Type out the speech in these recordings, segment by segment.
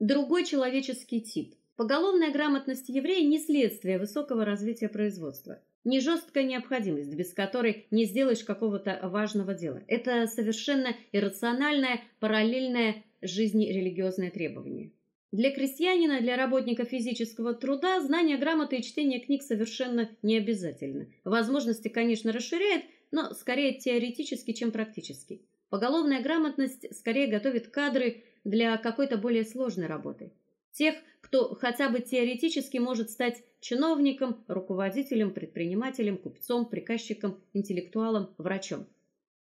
Другой человеческий тип. Поголовная грамотность еврея не следствие высокого развития производства, не жесткая необходимость, без которой не сделаешь какого-то важного дела. Это совершенно иррациональное, параллельное жизни религиозное требование. Для крестьянина, для работника физического труда знание грамоты и чтение книг совершенно не обязательно. Возможности, конечно, расширяет, но скорее теоретически, чем практически. Поголовная грамотность скорее готовит кадры для какой-то более сложной работы. Тех, кто хотя бы теоретически может стать чиновником, руководителем, предпринимателем, купцом, приказчиком, интеллектуалом, врачом.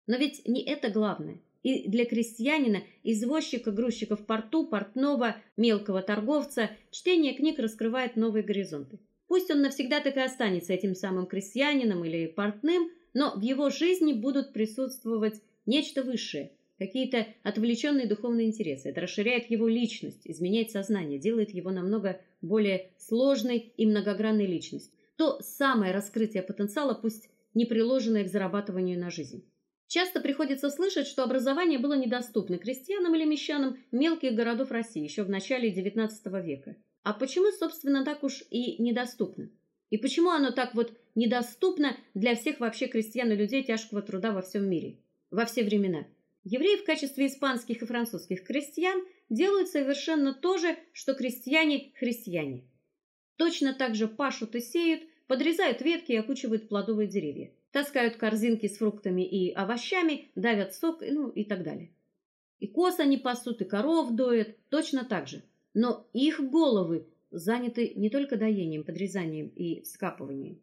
Но ведь не это главное. И для крестьянина, извозчика, грузчика в порту, портного, мелкого торговца чтение книг раскрывает новые горизонты. Пусть он навсегда так и останется этим самым крестьянином или портным, но в его жизни будут присутствовать нечто высшее, какие-то отвлеченные духовные интересы. Это расширяет его личность, изменяет сознание, делает его намного более сложной и многогранной личностью. То самое раскрытие потенциала, пусть не приложенное к зарабатыванию на жизнь. Часто приходится слышать, что образование было недоступно крестьянам или мещанам мелких городов России еще в начале XIX века. А почему, собственно, так уж и недоступно? И почему оно так вот недоступно для всех вообще крестьян и людей тяжкого труда во всем мире, во все времена? Евреи в качестве испанских и французских крестьян делают совершенно то же, что крестьяне-христиане. Точно так же пашут и сеют, подрезают ветки и окучивают плодовые деревья таскают корзинки с фруктами и овощами, давят сок, ну и так далее. И коз они пасут, и коров доят, точно так же. Но их головы заняты не только доением, подрезанием и скапыванием.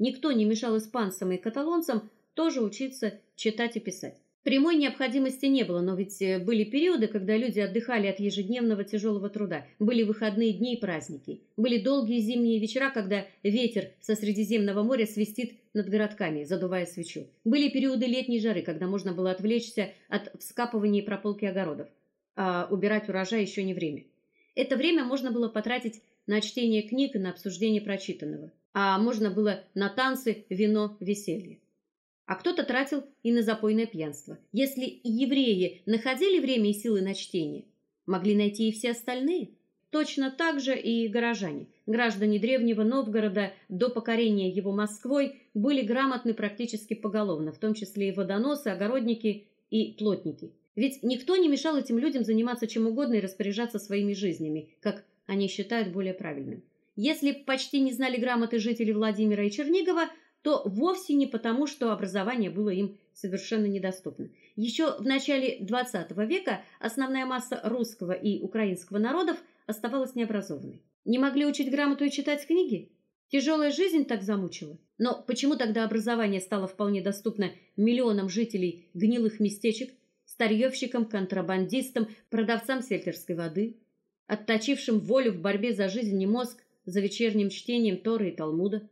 Никто не мешал испанцам и каталонцам тоже учиться читать и писать. Прямой необходимости не было, но ведь э, были периоды, когда люди отдыхали от ежедневного тяжелого труда. Были выходные дни и праздники. Были долгие зимние вечера, когда ветер со Средиземного моря свистит над городками, задувая свечу. Были периоды летней жары, когда можно было отвлечься от вскапывания и прополки огородов. А убирать урожай еще не время. Это время можно было потратить на чтение книг и на обсуждение прочитанного, а можно было на танцы, вино, веселье а кто-то тратил и на запойное пьянство. Если евреи находили время и силы на чтение, могли найти и все остальные. Точно так же и горожане. Граждане древнего Новгорода до покорения его Москвой были грамотны практически поголовно, в том числе и водоносы, огородники и плотники. Ведь никто не мешал этим людям заниматься чем угодно и распоряжаться своими жизнями, как они считают более правильным. Если почти не знали грамоты жители Владимира и Чернигова, то вовсе не потому, что образование было им совершенно недоступно. Еще в начале XX века основная масса русского и украинского народов оставалась необразованной. Не могли учить грамоту и читать книги? Тяжелая жизнь так замучила. Но почему тогда образование стало вполне доступно миллионам жителей гнилых местечек, старьевщикам, контрабандистам, продавцам сельтерской воды, отточившим волю в борьбе за жизнь и мозг за вечерним чтением Торы и Талмуда?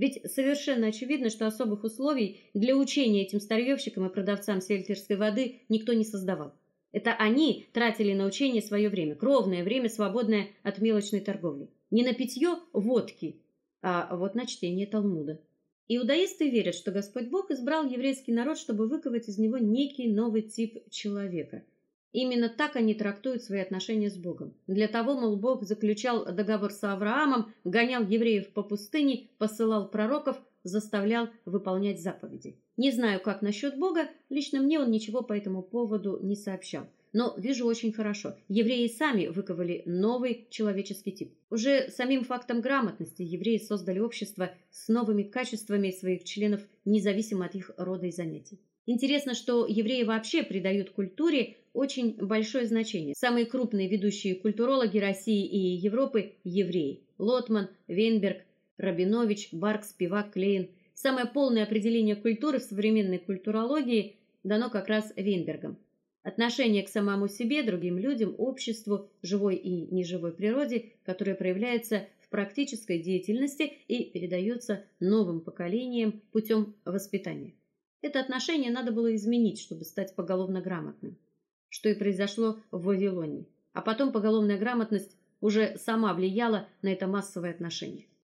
Ведь совершенно очевидно, что особых условий для учения этим старьевщикам и продавцам сельтерской воды никто не создавал. Это они тратили на учение свое время, кровное время, свободное от мелочной торговли. Не на питье водки, а вот на чтение Талмуда. Иудаисты верят, что Господь Бог избрал еврейский народ, чтобы выковать из него некий новый тип человека – Именно так они трактуют свои отношения с Богом. Для того, мол, Бог заключал договор с Авраамом, гонял евреев по пустыне, посылал пророков, заставлял выполнять заповеди. Не знаю, как насчет Бога, лично мне он ничего по этому поводу не сообщал. Но вижу очень хорошо. Евреи сами выковали новый человеческий тип. Уже самим фактом грамотности евреи создали общество с новыми качествами своих членов, независимо от их рода и занятий. Интересно, что евреи вообще придают культуре очень большое значение. Самые крупные ведущие культурологи России и Европы евреи: Лотман, Вейнберг, Рабинович, Барк, Спивак, Клейн. Самое полное определение культуры в современной культурологии дано как раз Вейнбергом. Отношение к самому себе, другим людям, обществу, живой и неживой природе, которое проявляется в практической деятельности и передается новым поколениям путем воспитания. Это отношение надо было изменить, чтобы стать поголовно грамотным, что и произошло в Вавилоне. А потом поголовная грамотность уже сама влияла на это массовое отношение.